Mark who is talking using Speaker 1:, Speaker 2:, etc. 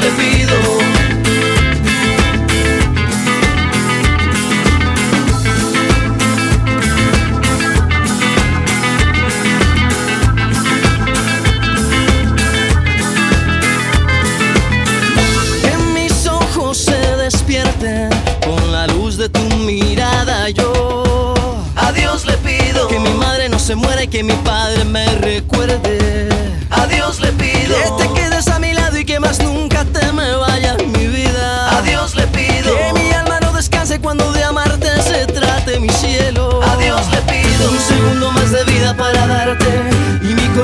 Speaker 1: Le pido. Que mis ojos se despierten con la luz de tu mirada. Yo a Dios le pido que mi madre no se muera y que mi padre me recuerde. A Dios le pido